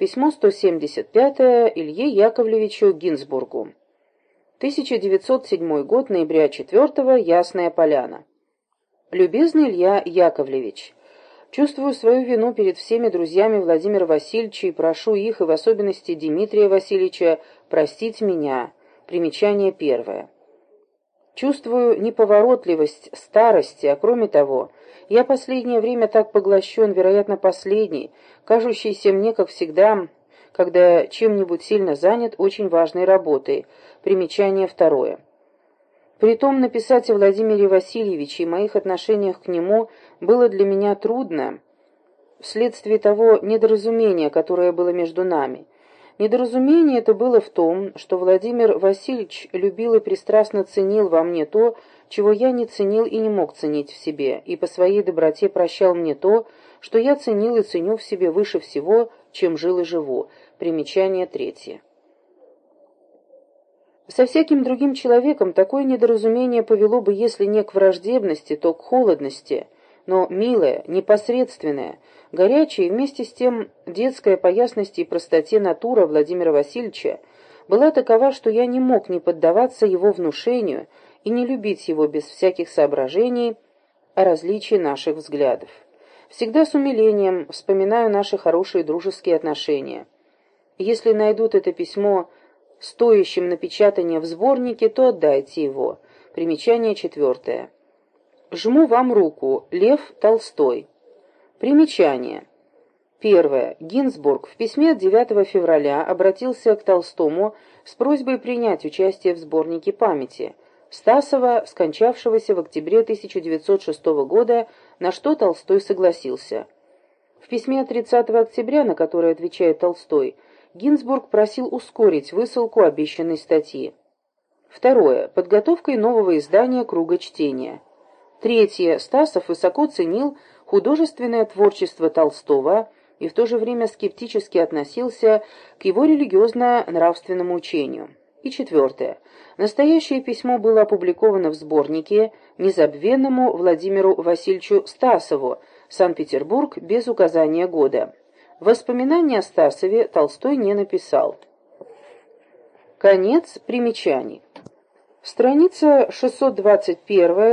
Письмо 175 Илье Яковлевичу Гинзбургу. 1907 год, ноября 4 Ясная Поляна. Любезный Илья Яковлевич, чувствую свою вину перед всеми друзьями Владимира Васильевича и прошу их, и в особенности Дмитрия Васильевича, простить меня. Примечание первое. Чувствую неповоротливость старости, а кроме того, я последнее время так поглощен, вероятно, последний, кажущийся мне, как всегда, когда чем-нибудь сильно занят очень важной работой. Примечание второе. Притом написать о Владимире Васильевиче и моих отношениях к нему было для меня трудно, вследствие того недоразумения, которое было между нами. Недоразумение это было в том, что Владимир Васильевич любил и пристрастно ценил во мне то, чего я не ценил и не мог ценить в себе, и по своей доброте прощал мне то, что я ценил и ценю в себе выше всего, чем жил и живу. Примечание третье. Со всяким другим человеком такое недоразумение повело бы, если не к враждебности, то к холодности, но милое, непосредственное, Горячая и вместе с тем детская по ясности и простоте натура Владимира Васильевича была такова, что я не мог не поддаваться его внушению и не любить его без всяких соображений о различии наших взглядов. Всегда с умилением вспоминаю наши хорошие дружеские отношения. Если найдут это письмо стоящим напечатания в сборнике, то отдайте его. Примечание четвертое. Жму вам руку. Лев Толстой. Примечание. Первое. Гинзбург в письме от 9 февраля обратился к Толстому с просьбой принять участие в сборнике памяти Стасова, скончавшегося в октябре 1906 года, на что Толстой согласился. В письме от 30 октября, на которое отвечает Толстой, Гинзбург просил ускорить высылку обещанной статьи. Второе. Подготовкой нового издания «Круга чтения». Третье. Стасов высоко ценил художественное творчество Толстого и в то же время скептически относился к его религиозно-нравственному учению. И четвертое. Настоящее письмо было опубликовано в сборнике незабвенному Владимиру Васильевичу Стасову «Санкт-Петербург» без указания года. Воспоминания о Стасове Толстой не написал. Конец примечаний. Страница 621